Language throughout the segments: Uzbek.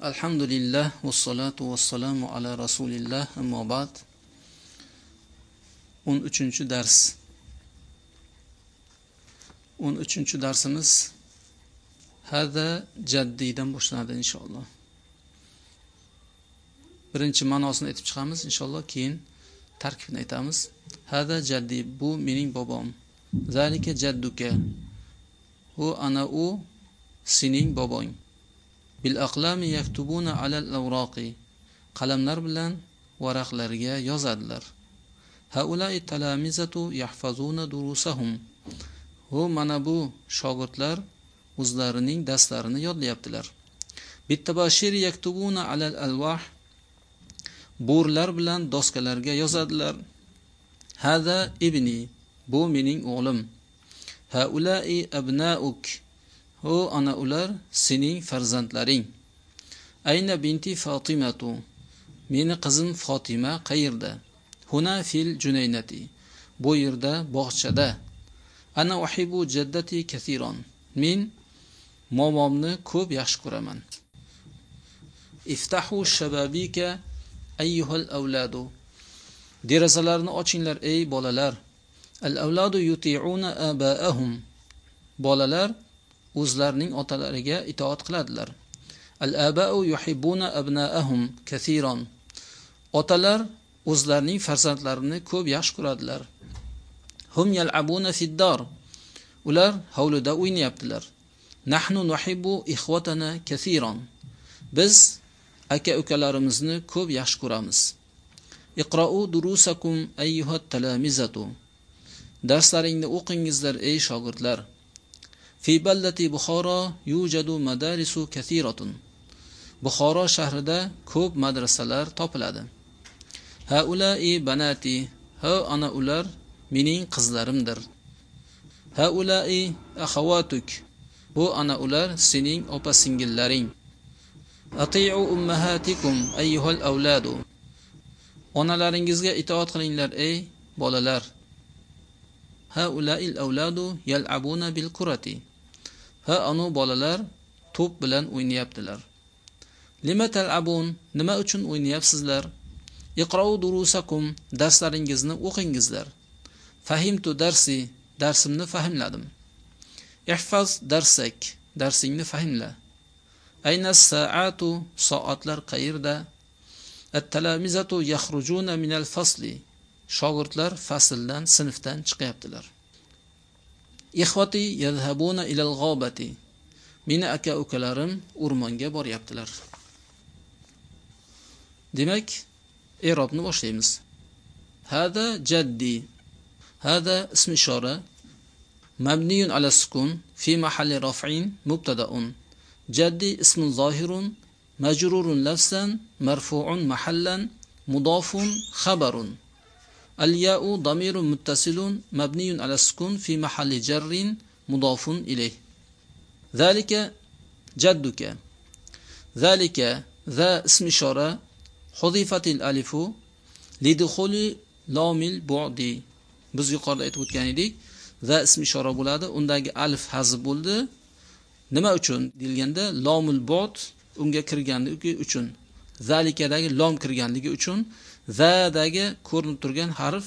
alhamdulillah vassalatu vassalamu ala rasulillah. Ammo ba'd. 13 dars. 13 darsimiz hada jaddiydan boshlanadi inshaalloh. Birinchi ma'nosini aytib chiqamiz inshaalloh keyin tarkibini aytamiz. Hada jaddi bu mening bobom. Zalika jadduka. Hu ana u sening bobong bil aqlami yaktubuna alal awraqi. Qalamlar bilan varaqlarga yozadilar. Haulai talamizatu yahfazuna durusahum. Hu mana bu shogirdlar o'zlarining darslarini yodlayaptilar. Bittabashir yaktubuna alal alwah bo'rlar bilan doskalarga yozadilar. Hada ibni bu mening o'g'lim. Haulai abnauk. Ho ana ular sening farzandlaring. Ayna binti fotimatu meni qizim fotima qayerda? Huna fil junaynati. Bu yerda bog'chada. Ana uhibu jaddati kathiron. Men momomni ko'p yaxshi ko'raman. Iftahu shababika ayyuhal avladu. Derazalarni ochinglar ey bolalar. Al avladu yuti'una abaahum. Bolalar o'zlarining otalariga itoat qiladilar. Al abau yuhibbuna abnaahum kathiran. Otalar o'zlarining farzandlarini ko'p yaxshi ko'radilar. Hum yal'abuna fiddor ular hovlida o'ynayaptilar. Nahnu nuhibbu ikhwatana kathiran. Biz aka ukalarimizni ko'p yaxshi ko'ramiz. Iqra'u durusakum ayyuhat talamizatu. Darslaringni o'qingizlar ey shogirdlar. Fi ballati buxoro yujadu madarisu kathiratun. Buxoro shahrida ko'p madrasalar topiladi. Haulai banati ha ana ular mening qizlarimdir. Haulai akhawatuk bu ana ular sening opa singillaring ati'u ummahatikum ayyuhal avladu. Onalaringizga itoat qilinglar ey bolalar. Haulail avladu yal'abuna bil kurati va anu bolalar to'p bilan o'ynayaptilar. Lima tal'abun nima uchun o'ynayapsizlar? Iqrou durusakum darslaringizni o'qingizlar. Fahimtu darsi darsimni fahmladim. Ihfaz darsak darsingni fahmla. Ayna saatu soatlar qayerda? At-talamizatu yakhrujuna min al-fasli shogirdlar fasldan sinfdan chiqyaptilar. ixvati yadhabuna ila al-g'obati meni aka ukalarim o'rmonga boryaptilar demak erobni boshlaymiz hada jaddi hada ism ishora مبني على السكون في محل رفع مبتدأ جدي اسم ظاهر مجرور لفظا مرفوع محلا مضاف خبر الياء ضمير متصل مبني على السكون في محل جر مضاف إليه ذلك جدك ذلك ذا اسم إشارة حذفت الألف لدخول لام البعد biz yuqorida aytib o'tgan edik va ism ishora bo'ladi undagi alif hazb bo'ldi nima uchun deyilganda lomul bot unga kirganligi uchun zalikadagi lom kirganligi uchun zadagi ko'rinib turgan harf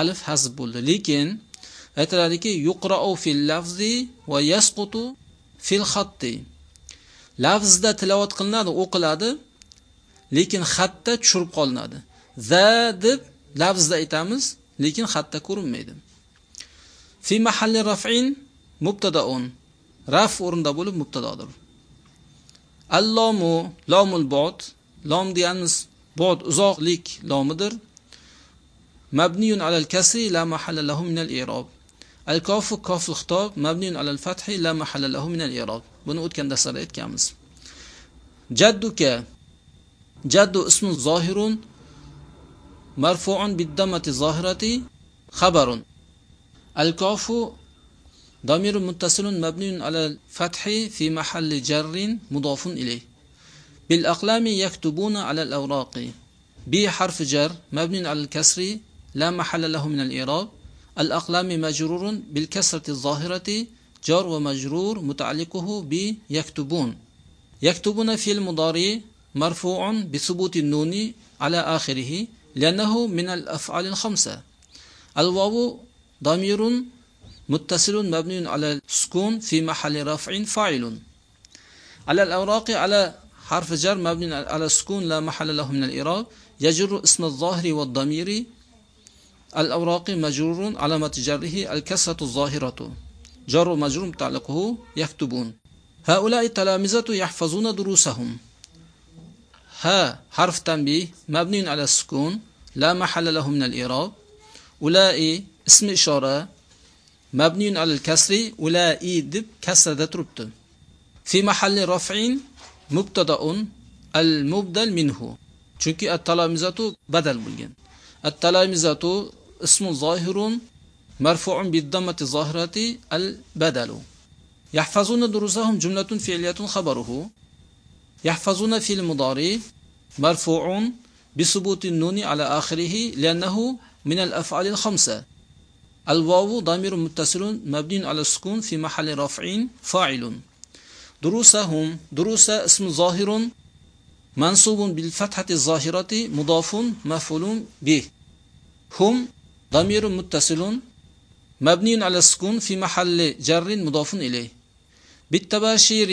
alif hazb bo'ldi. Lekin aytiladiki yuqrau fil lafzi va yasqutu fil xatti. Lafzda tilovat qilinadi o'qiladi lekin xatda tushirib qolinadi. Za deb lafzda aytamiz lekin xatda ko'rinmaydi. Fi mahalli raf'in mubtadaun. Raf o'rinda bo'lib mubtadodir allomu lomul bot. Lom deganimiz بعد ازاق لك لامدر مبني على الكسر لا محل له من الإعراب الكاف كاف الخطاب مبني على الفتح لا محل له من الإعراب buni o'tganda sara aytganmiz. Jadduka jaddu ismun اسم ظاهر مرفوع بالدمة ظاهرة خبر الكاف ضمير متصل مبني على الفتح في محل جر مضاف إليه بالأقلام يكتبون على الأوراق. ب حرف جر مبني على الكسر لا محل له من الإعراب. الأقلام مجرور بالكسرة الظاهرة. جار ومجرور متعلقه بيكتبون يكتبون في المضارع مرفوع بثبوت النون على آخره لأنه من الأفعال الخمسة. الواو ضمير متصل مبني على السكون في محل رفع فاعل. على الأوراق على حرف جر مبني على السكون لا محل له من الإعراب يجر اسم الظاهر والضمير الأوراق مجرور علامة جره الكسرة الظاهرة. جر مجرور متعلقه يكتبون. هؤلاء التلامذة يحفظون دروسهم. ها حرف تنبيه مبني على السكون لا محل له من الإعراب أولئك اسم إشارة مبني على الكسر. أولئك دب كسر تربت في محل رفع مبتدا المبدل منه. chunki at-talamizatu badal bo'lgan at-talamizatu ismu zohirun marfu'un bid-dammati zohirati al-badalu يحفظون دروسهم جملة فعلية خبره. يحفظون في المضارع مرفوع بثبوت النون على آخره لأنه من الأفعال الخمسة. الواو ضمير متصل مبني على السكون في محل رفع فاعل. دروسهم دروس اسم ظاهر منصوب بالفتحة الظاهرة مضاف مفعول به. هم ضمير متصل مبني على السكون في محل جر مضاف إليه. بالتباشير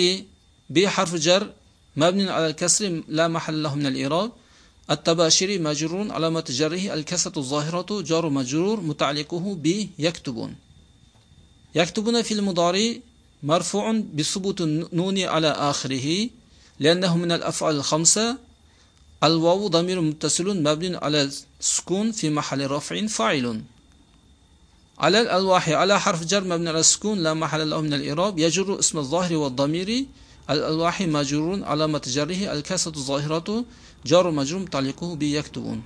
بحرف جر مبني على الكسر لا محل له من الإعراب التباشير مجرور علامة جره الكسرة الظاهرة جار مجرور متعلقه ب يكتبون. يكتبون في المضارع مرفوع بثبوت النون على آخره لأنه من الأفعال الخمسة. الواو ضمير متصل مبني على السكون في محل رفع فاعل. على الألواح على حرف جر مبني على السكون لا محل له من الإعراب. يجر اسم الظاهر والضمير. الألواح مجرور علامة جره. الكسرة الظاهرة جار مجرور متعلقه بيكتبون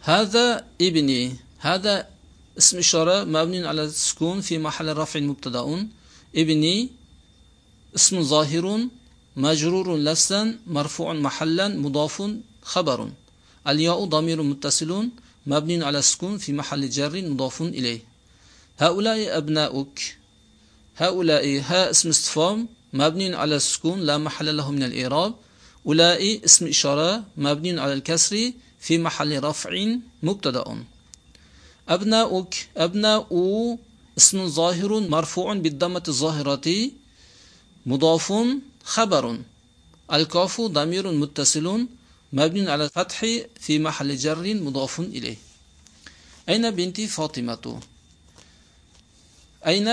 هذا ابني هذا اسم إشارة مبني على السكون في محل رفع مبتدأ. ابني اسم ظاهر مجرور لفظا مرفوع محلا مضاف خبر. الياء ضمير متصل مبني على السكون في محل جر مضاف إليه. هؤلاء أبناؤك. هؤلاء ها اسم استفهام مبني على السكون لا محل له من الإعراب. أولئك اسم إشارة مبني على الكسر في محل رفع مبتدأ. أبناؤك أبناء اسم ظاهر مرفوع بالضمة الظاهرة مضاف خبر. الكاف ضمير متصل مبني على الفتح في محل جر مضاف إليه. أين بنتي فاطمة؟ أين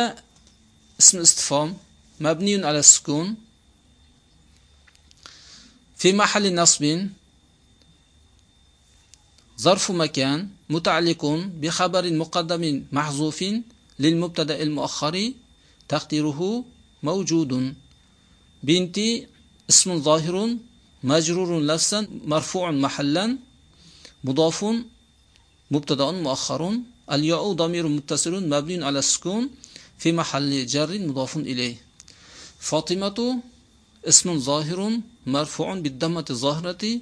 اسم استفهام مبني على السكون. في محل نصب ظرف مكان متعلق بخبر مقدم محذوف للمبتدأ المؤخر تقديره موجود. بنتي اسم ظاهر مجرور لفظا مرفوع محلا مضاف مبتدأ مؤخر. الياء ضمير متصل مبني على السكون في محل جر مضاف إليه. فاطمة اسم ظاهر مرفوع بالضمة الظاهرة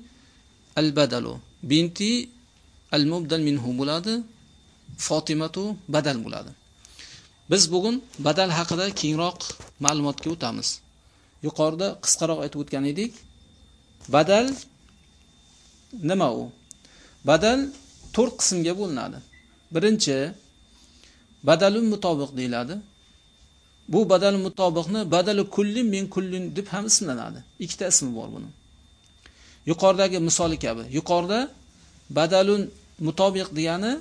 البدل. بنتي al mubdal minhu bo'ladi fotimatu badal bo'ladi. Biz bugun badal haqida kengroq ma'lumotga o'tamiz. Yuqorida qisqaroq aytib o'tgan edik. Badal nima u? Badal to'rt qismga bo'linadi. Birinchi badalun mutobiq deyiladi. Bu badal mutobiqni badalu kullin min kullin deb ham ismlanadi. Ikkita ismi bor buni yuqoridagi misoli kabi. Yuqorida badalun mutobiq degani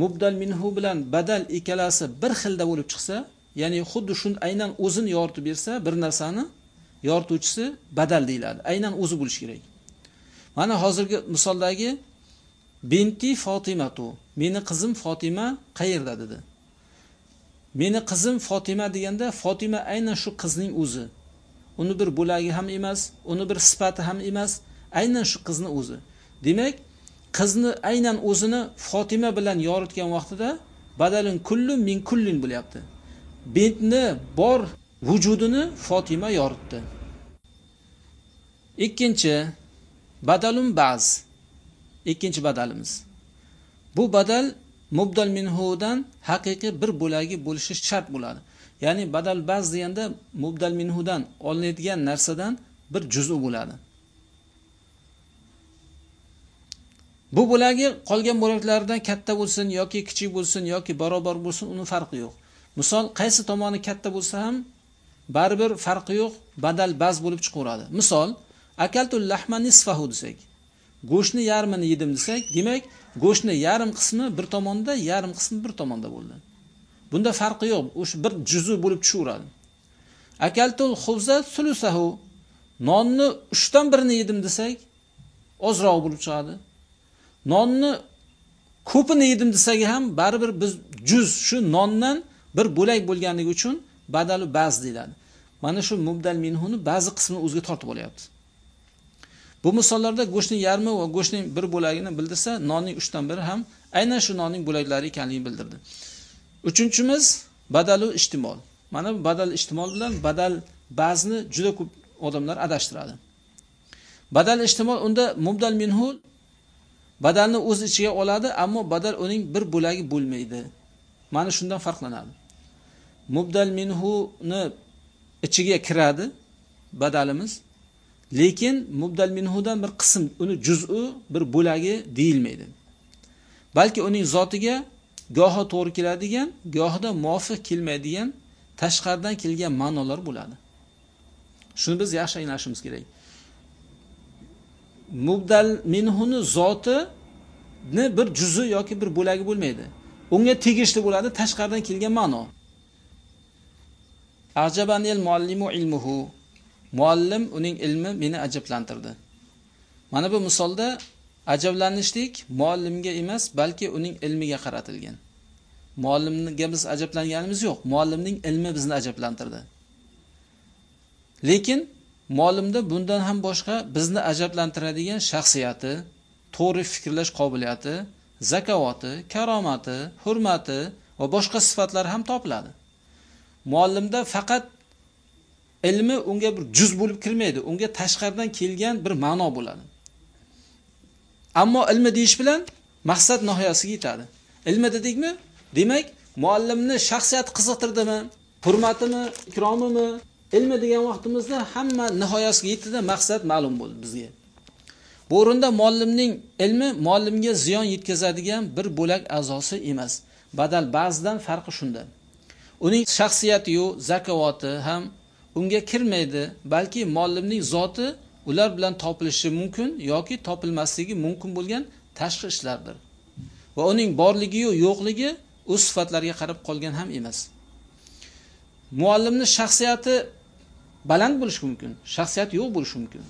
mubdal minhu bilan badal ikkalasi bir xilda bo'lib chiqsa ya'ni xuddi shun aynan o'zini yoritib bersa bir narsani yorituvchisi badal deyiladi. Aynan o'zi bo'lishi kerak. Mana hozirgi misoldagi binti fotimatu. Meni qizim fotima qayerda dedi. Meni qizim fotima deganda fotima aynan shu qizning o'zi. Uni bir bo'lagi ham emas uni bir sifati ham emas aynan shu qizni o'zi. Demak qizni aynan o'zini Fatima bilan yoritgan vaqtida badalin kullun min kullin bo'lyapti. Bentni bor vujudini Fatima yoritdi. Ikkinchi badalun ba'z. Ikkinchi badalimiz. Bu badal mubdal minhudan haqiqiy bir bo'lagi bo'lishi shart bo'ladi. Ya'ni badal baz deganda mubdal minhudan olinadigan narsadan bir juz'u bo'ladi. Bu bo'lagi qolgan bo'laklardan katta bo'lsin yoki kichik bo'lsin yoki barobar bo'lsin, uni farqi yo'q. Misol, qaysi tomoni katta bo'lsa ham baribir farqi yo'q, badal baz bo'lib chiqaveradi. Misol, akaltul lahma nisfahu desak, go'shtni yarmini yedim desak, demak, go'shtni yarim qismi bir tomonda, yarim qismi bir tomonda bo'ldi. Bunda farqi yo'q, o'sha bir juzu bo'lib tushaveradi. Akaltul khubza sulusahu nonni 3 dan birini yedim desak, ozroq bo'lib chiqadi. Nonni ko'pini yedim desak ham baribir biz juz shu nondan bir bo'lak bo'lganligi uchun badalu ba'z deyiladi. Mana shu mubdal minhuni ba'zi qismini o'ziga tortib olyapti. Bu misollarda go'shtning yarmi va go'shtning bir bo'lagini bildirsa, nonning 3 dan biri ham aynan shu nonning bo'laklari ekanligini bildirdi. Uchinchimiz badalu ihtimol. Mana bu badal ihtimol bilan badal ba'zni juda ko'p odamlar adashtiradi. Badal ihtimol unda mubdal minhu badalni o'z ichiga oladi, ammo badal uning bir bo'lagi bo'lmaydi. Mana shundan farqlanadi. Mubdal minhuni ichiga kiradi badalimiz, lekin mubdal minhudan bir qism, uni juz'u bir bo'lagi deyilmaydi. Balki uning zotiga goho to'g'ri keladigan, gohida muvofiq kelmaydigan tashqaridan kelgan ma'nolar bo'ladi. Shuni biz yaxshi anglashimiz kerak. Mubdal minhuni zotini bir juzi yoki bir bo'lagi bo'lmaydi. Unga tegishli bo'ladi tashqaridan kelgan ma'no. Ajabanil muallimu ilmuhu. Muallim uning ilmi meni ajablantirdi. Mana bu misolda ajablanishlik muallimga emas, balki uning ilmiga qaratilgan. Muallimga biz ajablanganimiz yo'q, muallimning ilmi bizni ajablantirdi. Lekin muallimda bundan ham boshqa bizni ajablantiradigan shaxsiyati, to'g'ri fikrlash qobiliyati, zakovati, karomati, hurmati va boshqa sifatlar ham topiladi. Muallimda faqat ilmi unga bir juz bo'lib kirmaydi, unga tashqaridan kelgan bir ma'no bo'ladi. Ammo ilmi deyish bilan maqsad nihoyasiga yetadi. Ilmi dedikmi? Demak, muallimni shaxsiyati qiziqtirdimi, hurmatimi, ikromimi, ilmi degan vaqtimizda hamma nihoyasiga yetdi maqsad ma'lum bo'ldi bizga. Bu o'rinda muallimning ilmi muallimga ziyon yetkazadigan bir bo'lak a'zosi emas. Badal ba'zidan farqi shunda. Uning shaxsiyati yu zakovati ham unga kirmaydi, balki muallimning zoti ular bilan topilishi mumkin yoki topilmasligi mumkin bo'lgan tashqi ishlardir. Va uning borligi yu yo'qligi o'z sifatlarga qarab qolgan ham emas. Muallimni shaxsiyati baland bo'lishi mumkin, shaxsiyati yo'q bo'lishi mumkin.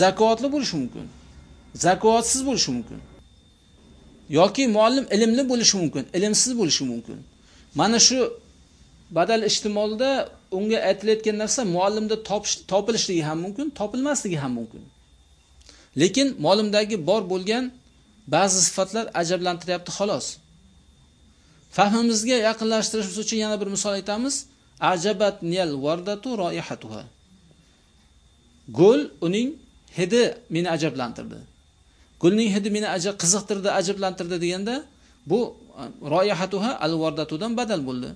Zakotli bo'lishi mumkin. Zakotsiz bo'lishi mumkin. Yoki muallim ilmli bo'lishi mumkin, ilmsiz bo'lishi mumkin. Mana shu badal ijtimolda unga aytilayotgan narsa muallimda topilishligi ham mumkin, topilmasligi ham mumkin. Lekin muallimdagi bor bo'lgan ba'zi sifatlar ajablantiryapti xolos. Fahmimizga yaqinlashtirish uchun yana bir misol aytamiz. Ajabat niyal wardatu roihatuha. Gul uning hidi meni ajablantirdi. Gulning hidi meni ajab qiziqtirdi, ajablantirdi deganda bu e, roihatuha al-wardatudan badal bo'ldi.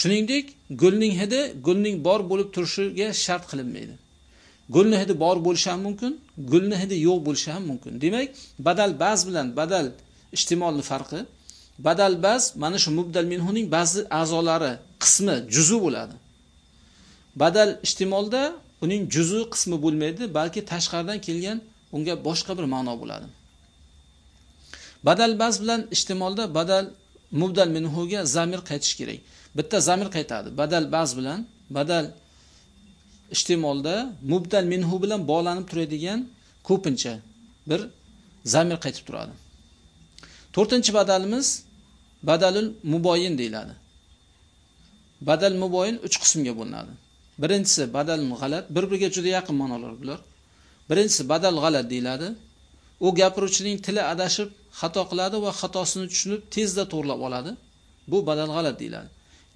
Shuningdek, gulning hidi gulning bor bo'lib turishiga shart qilinmaydi. Gulni hidi bor bo'lishi ham mumkin, gulni hidi yo'q bo'lishi ham mumkin. Demak, badal baz bilan badal ijtimolni farqi badal baz mana shu mubdal minhuning ba'zi a'zolari qismi juzu bo'ladi. Badal ijtimolda uning juzu qismi bo'lmaydi, balki tashqaridan kelgan unga boshqa bir ma'no bo'ladi. Badal baz bilan ijtimolda badal mubdal minhuga zamir qaytish kerak. Bitta zamir qaytadi. Badal baz bilan badal ijtimolda mubdal minhu bilan bog'lanib turadigan ko'pincha bir zamir qaytib turadi. To'rtinchi badalimiz badalul muboyin deyiladi. Badal muboyin 3 qismga bo'linadi. Birinchisi badal g'alat, bir-biriga juda yaqin ma'nolar bular. Birinchisi badal g'alat deyiladi. U gapiruvchining tili adashib, xato qiladi va xatosini tushunib tezda to'g'rilab oladi. Bu badal g'alat deyiladi.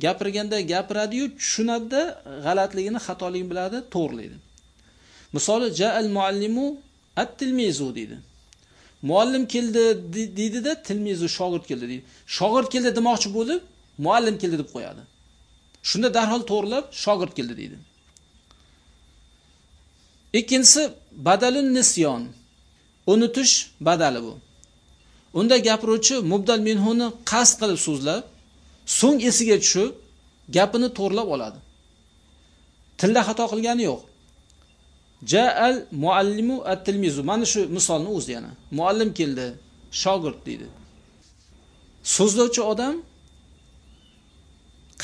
Gapirganda gapiradi-yu, tushunadi, g'alatligini, xatoligini biladi, to'g'rilaydi. Misoli ja'al muallimu at-tilmizu deydi. Muallim keldi deydida tilmizu shogird keldi deydi. Shogird keldi demoqchi bo'lib, muallim keldi deb qo'yadi. Shunda darhol to'g'rilab shogird keldi deydi. Ikkinchisi badalun nisyon. Unutish badali bu. Unda gapiruvchi mubdal minhuni qasd qilib so'zlab, so'ng esiga tushib, gapini to'g'rilab oladi. Tilda xato qilgani yo'q. Ja'al muallimu at-tilmizu. Mana shu misolni o'zi yana. Muallim keldi, shogird deydi. So'zlovchi odam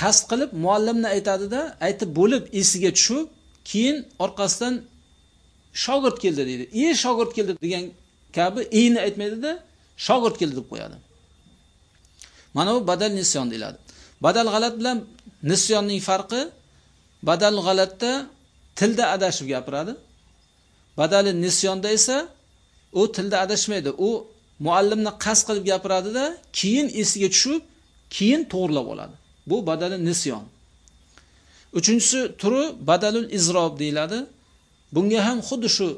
qasd qilib muallimni aytadida, aytib bo'lib esiga tushib, keyin orqasidan shogird keldi deydi. "E shogird keldi" degan kabi "eyni" aytmaydida, shogird keldi deb qo'yadi. Mana bu badal nisyon deyiladi. Badal g'alat bilan nisyonning farqi badal g'alatda tilda adashib gapiradi. Badali nisyonda esa u tilda adashmaydi. U muallimni qasd qilib gapiradida, keyin esiga tushib, keyin to'g'rilab oladi. Bu badali nisyon. Uchinchisi turi badalul izrob deyiladi. Bunga ham xuddi shu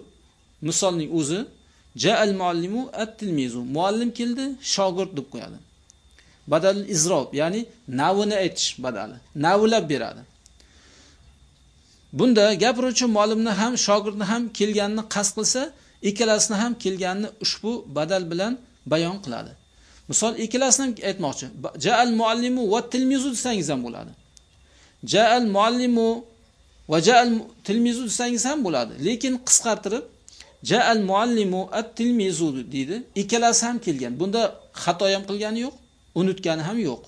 misolning o'zi ja'al muallimu at-tilmizu. Muallim keldi, shogird deb qo'yadi. Badalul izrob, ya'ni navini aytish badali. Navlab beradi. Bunda gapiruvchi muallimni ham shogirdni ham kelganini qasd qilsa, ikkalasini ham kelganini ushbu badal bilan bayon qiladi. Misol ikkalasini ham aytmoqchi. Ja'al muallimu va tilmizu desangiz ham bo'ladi. Ja'al muallimu va ja'al tilmizu desangiz ham bo'ladi. Lekin qisqartirib ja'al muallimu at-tilmizu deydi. Ikkalasi ham kelgan. Bunda xato ham qilgani yo'q, unutgani ham yo'q.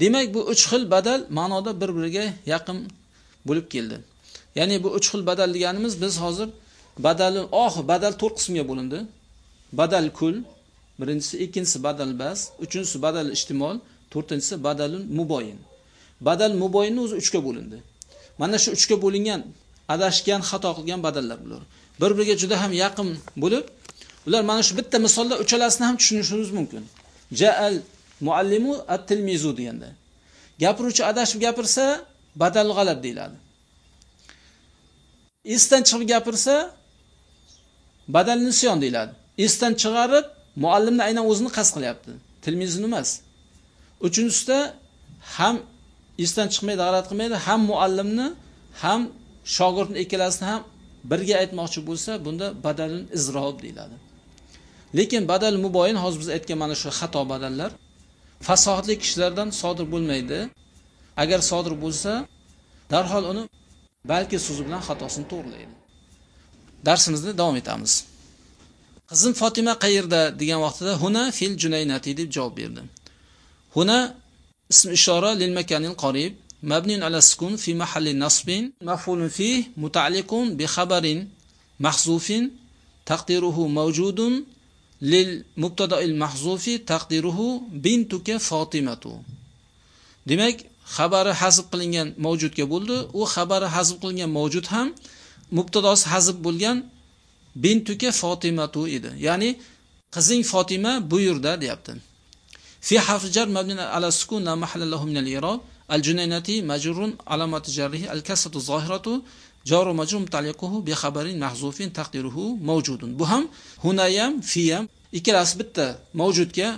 Demak, bu 3 xil badal ma'noda bir-biriga yaqin bo'lib keldi. Ya'ni bu 3 xil badal deganimiz biz hozir badalni oh badal 4 qismga bo'lindi. Badal kul, birinchisi, ikkinchisi badal bas, uchinchisi badal ijtimol, to'rtinchisi badalun muboyin. Badal muboyinni o'zi 3 ga bo'lindi. Mana shu 3 ga bo'lingan, adashgan, xato qilgan badallar bular. Bir-biriga juda ham yaqin bo'lib, ular mana shu bitta misolda uchalasini ham tushunishingiz mumkin. Ja'al muallimu at-tilmizu deganda. Gapiruvchi adashib gapirsa, badal g'alat deyiladi. Esdan chiqib gapirsa, badal nisyon deyiladi. Esdan chiqarib, muallimni aynan o'zini qasd qilyapti. Tilmizni emas. Uchinchisida ham esdan chiqmaydi, g'alat qilmaydi, ham muallimni, ham shogirdni ikkalasini ham birga aytmoqchi bo'lsa, bunda badalun izrob deyiladi. Lekin badal muboyin hozir biz aytgan mana shu xato badallar fasohatli kishilardan sodir bo'lmaydi. Agar sodir bo'lsa, darhol uni balki so'zi bilan xatosini to'g'rilaydi. Darsimizni davom etamiz. Qizim Fatima qayerda degan vaqtida huna fil junaynati deb javob berdi. Huna ism ishora lil makanil qorib mabniun ala sukun fi mahalli nasbin maf'ulun fih muta'alliqun bi khabarin mahzufin taqdiruhu mawjudun lil mubtada'il mahzufi taqdiruhu bintuka Fatimatu. Demak, xabari hazb qilingan mavjudga bo'ldi. U xabari hazb qilingan mavjud ham mubtadosi hazb bo'lgan bintuka fotimatu edi. Ya'ni qizing fotima buyurda deyapti. Fi harf jar mabni ala sukun la mahalla lahu min al-i'rab al-junaynati majrurun alamat jarrihi al-kasratu zahiratu jaru majrum taliquhu bi khabarin mahzufin taqdiruhu mavjudun Bu ham hunayam fiyam ikkalasi bitta mavjudga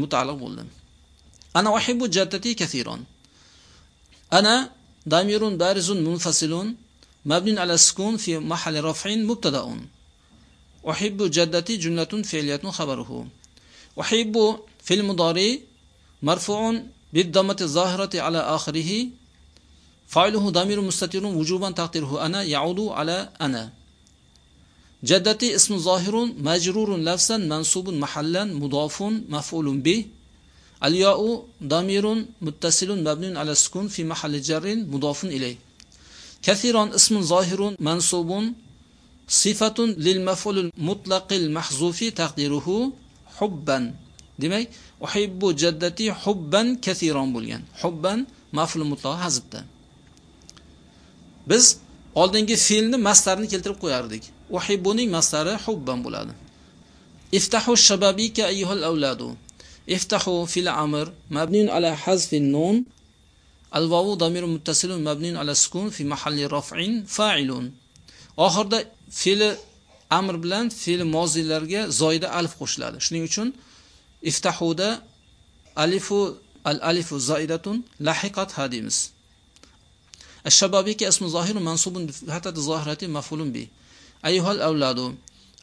mutaalliq bo'ldi. Ana uhibbu jaddati kathiran. Ana damirun barizun munfasilun mabnin ala sukun fi mahalli raf'in mubtada'un. Uhibbu jaddati jumlatun fi'liyatun khabaruhu. Uhibbu fil mudari marfu'un bid-dammati zahirati ala akhirih. Fa'iluhu damirun mustatirun wujuban taqdiruhu ana ya'udu ala ana. Jaddati ismu zahirun majrurun lafzan mansubun mahallan mudafun maf'ulun bih. Al-ya'u damirun muttasilun على ala sukun fi mahalli jarrin mudafun كثيرا Kathiran ismun zahirun mansubun sifatun lil maf'ulil mutlaqil mahzufi taqdiruhu hubban. Demak, uhibbu jaddati hubban kathiran bo'lgan. Hubban maf'ul mutlaq hazbda. Biz oldingi fe'lni mastarini keltirib qo'yardik. Uhibbuning mastari hubban bo'ladi. Iftahu shababika ayyuhal avladu افتحوا في الأمر مبني على حذف النون. الواو ضمير متصل مبني على السكون في محل رفع فاعل. oxirida في amr bilan fe'li mozilarga zoyda ألف qo'shiladi شنو uchun افتحوا alifu الف الالف زائده lahiqatha deymiz الشبابيك اسم ظاهر منصوب بفتحة ظاهرة مفعول به أيها الأولاد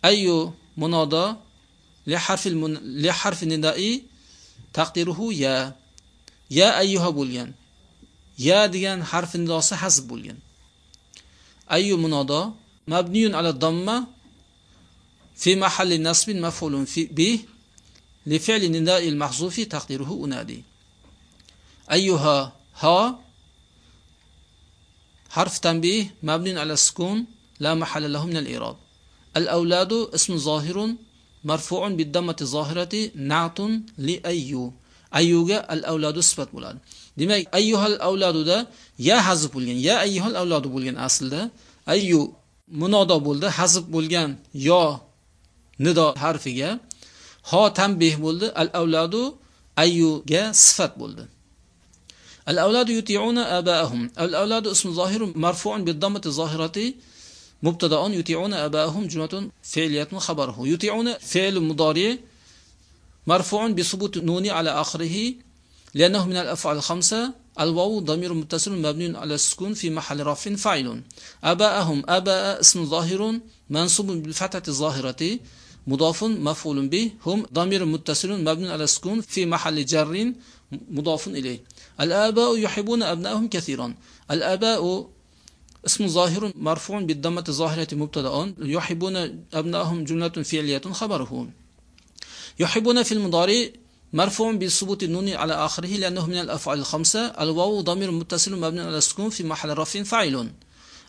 أي منادى لحرف المن... لحرف الندائي تقديره يا. يا أيها بوليان. يا ديان حرف النداسة حسب بوليان. أي منادى مبني على الضمة في محل نصب مفعول به لفعل الندائي المحذوف تقديره أنادي. أيها ها؟ حرف تنبيه مبني على السكون لا محل له من الإيراد الأولاد اسم ظاهر اسم ظاهر مرفوع بالضمة الظاهرة نعت لأي أيوغا الأولاد صفت بولاد demak ayyuhal avladuda ya hazb bo'lgan ya ayyuhal avladu bo'lgan aslida ayyu munodo bo'ldi hazb bo'lgan yo nido harfiga ho tanbeh bo'ldi al avladu ayyuga sifat bo'ldi الأولاد يطيعون آباءهم الأولاد اسم ظاهر مرفوع بالضمة الظاهرة مبتدا يطيعون آباءهم جملة فعلية خبره. يطيعون فعل مضارع مرفوع بثبوت النون على آخره لأنه من الأفعال الخمسة. الواو ضمير متصل مبني على السكون في محل رفع فاعل. آباءهم آباء اسم ظاهر منصوب بالفتحة الظاهرة مضاف مفعول به. هم ضمير متصل مبني على السكون في محل جر مضاف إليه. الآباء يحبون أبنائهم كثيرا. الآباء اسم ظاهر مرفوع بالضمة الظاهرة مبتدأ. يحبون أبنائهم جملة فعلية خبره يحبون في المضارع مرفوع بثبوت النون على آخره لأنه من الأفعال الخمسة. الواو ضمير متصل مبني على السكون في محل رفع فاعل.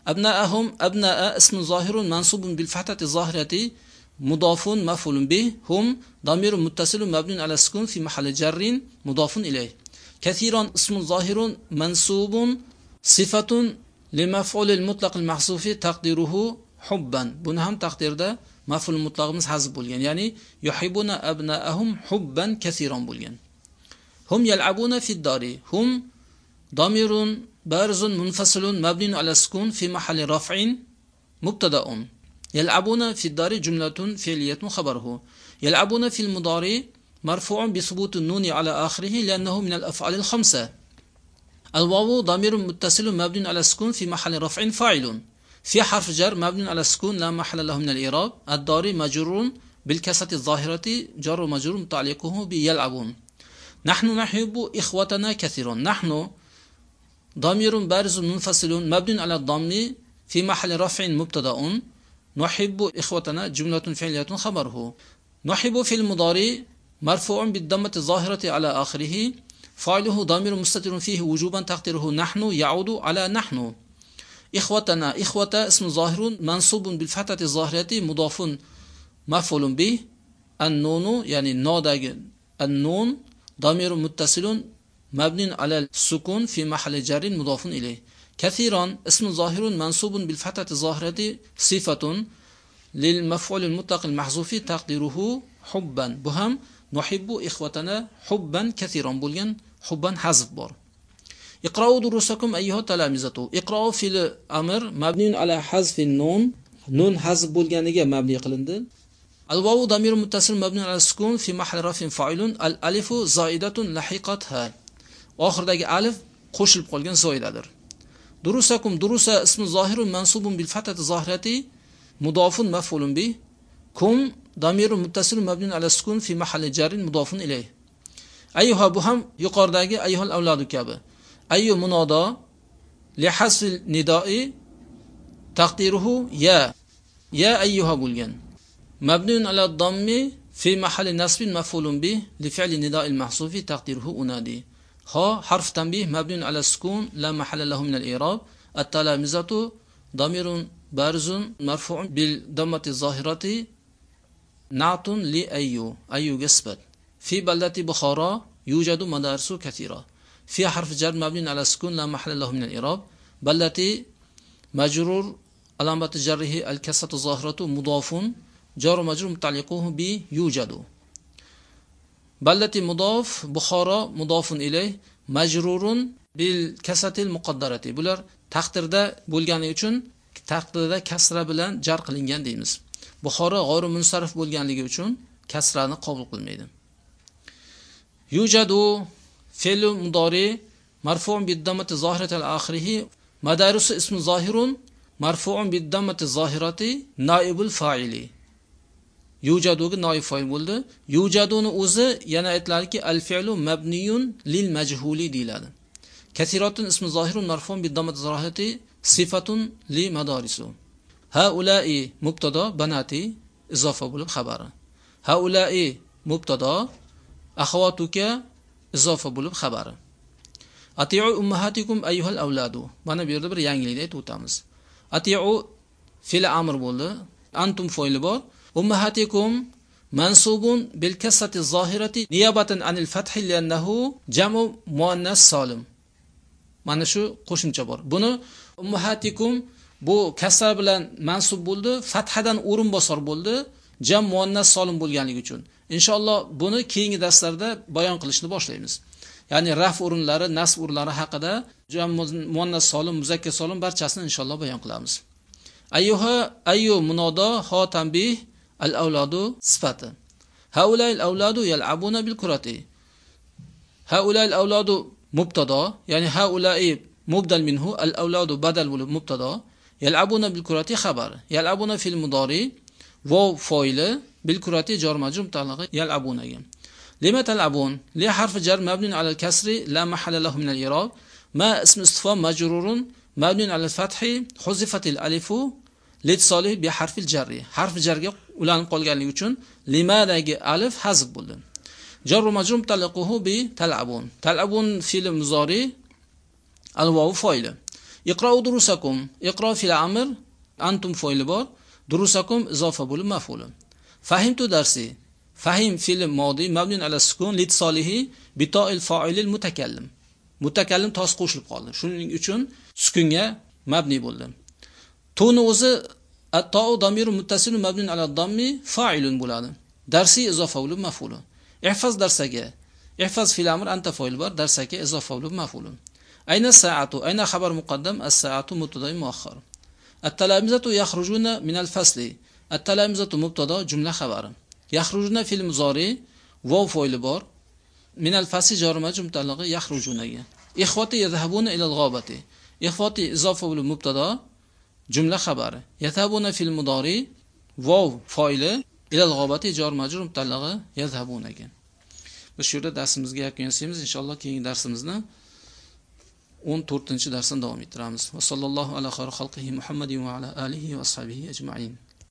أبناءهم أبناء اسم ظاهر منصوب بالفتحة الظاهرة مضاف مفعول به. هم ضمير متصل مبني على السكون في محل جر مضاف إليه. كثيرا اسم ظاهر منصوب صفة لمفعول المطلق المحصوف تقديره حبا. بنهم تقدير ده مفعول المطلق حذف بولغان يعني يحبون أبناءهم حبا كثيرا بولغان هم يلعبون في الدار. هم ضمير بارز منفصل مبني على السكون في محل رفع مبتدا. يلعبون في الدار جملة فعلية خبره. يلعبون في المضارع مرفوع بثبوت النون على آخره لأنه من الأفعال الخمسة. الواو ضمير متصل مبني على السكون في محل رفع فاعل. في حرف جر مبني على السكون لا محل له من الإعراب. الدار مجرور بالكسرة الظاهرة جر مجرور متعلقه بيلعبون نحن نحب إخوتنا كثيرا نحن ضمير بارز منفصل مبني على الضم في محل رفع مبتدأ. نحب إخوتنا جملة فعلية خبره. نحب في المضارع مرفوع بالضمة الظاهرة على آخره. فاعله ضمير مستتر فيه وجوبا تقديره نحن يعود على نحن. إخوتنا إخوة اسم ظاهر منصوب بالفتحة الظاهرة مضاف مفعول به. النون يعني النوداج النون ضمير متصل مبني على السكون في محل جر مضاف إليه. كثيرا اسم ظاهر منصوب بالفتحة الظاهرة صفة للمفعول المطلق المحذوف تقديره حبا. بهم نحب إخوتنا حبا كثيرا. بولغن. حبا حذف بار. اقرأوا دروسكم أيها تلامزتو اقرأوا في الأمر مبني على حذف النون. نون حذف بولغانيجا مبني قلند الواو ضمير متصل مبني على السكون في محل رفع فاعل الألف زائدة لحيقتها وآخر داك ألف. قوش البقلغان زائدة دروسكم. دروس اسم ظاهر منصوب بالفتح ظاهرتي مضاف مفعول به. كم. ضمير متصل مبني على السكون في محل جار مضاف إليه. ayyuha bu ham yuqoridagi ayyuhal avladu kabi ayyu munodo li hasfil nidoi taqdiruhu ya ya ayyuha bo'lgan mabnun ala dammi fi mahalli nasbin maf'ulun bi li fi'li nidoi al-mahsufi taqdiruhu unadi ها حرف تنبيه مبني على السكون لا محل له من الإعراب التلامذة ضمير بارز مرفوع بالضمة الظاهرة نعت لأيو أيو قسبت في بلدة بخارى يوجد مدارس كثيرة في حرف جر مبني على السكون لا محل له من الإعراب بلدة مجرور علامة جره الكسرة الظاهرة مضاف جار مجرور متعلقه بيوجد بلة مضاف بخارى مضاف إليه مجرور بالكسرة المقدرة bular taqdirda bo'lgani uchun taqdirda kasra bilan jar qilingan deymiz buxoro g'oyri munsarif bo'lganligi uchun kasrani qabul qilmaydi يوجد فعل مضارع مرفوع بالضمة ظاهرة الآخره. مدارس اسم ظاهر مرفوع بالضمة الظاهرة نائب الفاعل. يوجد نائب فاعل بولد. يوجد أوز ينا اتلال الفعل مبني للمجهول ديلاد كثيرة اسم ظاهر مرفوع بالضمة الظاهرة صفة لمدارس هؤلاء مبتدا بناتي اضافة بولد خبر. هؤلاء مبتدا axavatuka izofa bo'lib xabari. Atiu ummahatikum ayyuhal avladu mana bu yerda bir yangilikni aytib o'tamiz. Atiu fe'l amr bo'ldi. Antum fo'yli bor. Ummahatikum mansubun bil kasrati zohirati niyabatan anil fathi liannahu jamu muannas solim mana shu qo'shimcha bor. Buni ummahatikum bu kasra bilan mansub bo'ldi. Fathadan o'rinbosar bo'ldi. Jam muannas solim bo'lganligi uchun. Inshaalloh buni keyingi darslarda bayon qilishni boshlaymiz. Ya'ni raf o'rinlari nasb o'rinlari haqida muannas solim muzakkar solim barchasini inshaalloh bayon qilamiz. Ayyuha ayyu munodo ho tanbih al avladu sifati. Haulay al avladu yal'abuna bil kurati. Haulay al avladu mubtado ya'ni haulai mubdal minhu al avladu badal bo'lib mubtado. Yal'abuna bil kurati xabar. Yal'abuna fil mudori vav foili bil kurati jar majrur mutallaqi yal'abunaga lima tal'abun li harfi jar mabnun ala al kasri la mahalla lahu min al i'rab. Ma ism istifham majrurun mabnun ala al fathi huzifat al alifu litsolih bi harfil jarri. Harf jarga ulanib qolganligi uchun limadagi alif hazb bo'ldi. Jar majrur mutalaquhu bi talabun talabun fe'l muzori al vav foili. Iqra'u durusakum iqro fil amr antum foili bor durusakum izofa bo'lib maf'ulun. fahimtu darsi. Fahim fe'li modi mabnun ala sukun litsolihi bi ta'il fa'ilil mutakallim. Mutakallim tos qo'shilib qoldi. Shuning uchun sukunga mabni bo'ldi. Tuni o'zi at-ta'u damiru muttasilun mabnun ala dammi fa'ilun bo'ladi. Darsi izofa bo'lib maf'ulun. ihfaz darsaga. Ihfaz fil amr anta fa'il bor darsaga izofa bo'lib maf'ulun. ayna sa'atu ayna xabar muqaddam as-sa'atu mubtada muakhkhar. At-talamizatu yakhrujuna min al-fasli at-talamizatu mubtada jumla xabari. Yakhrujuna fil muzori من الفصل bor. Min al-fasli jar majrur mutallaqi yakhrujunaga ikhwati yadhhabuna ila al-ghabati ikhwati izofa bo'lib mubtada jumla xabari. Yatabuna fil mudori vov foili ilal g'obati jor majrur mutallag'i yazhabun ekan biz shu yerda darsimizga yakun yasaymiz inshaalloh keyingi darsimizni 14 darsdan davom ettiramiz. Va sallallohu ala xayri xalqihi muhammadin va ala alihi va ashabihi ajmain.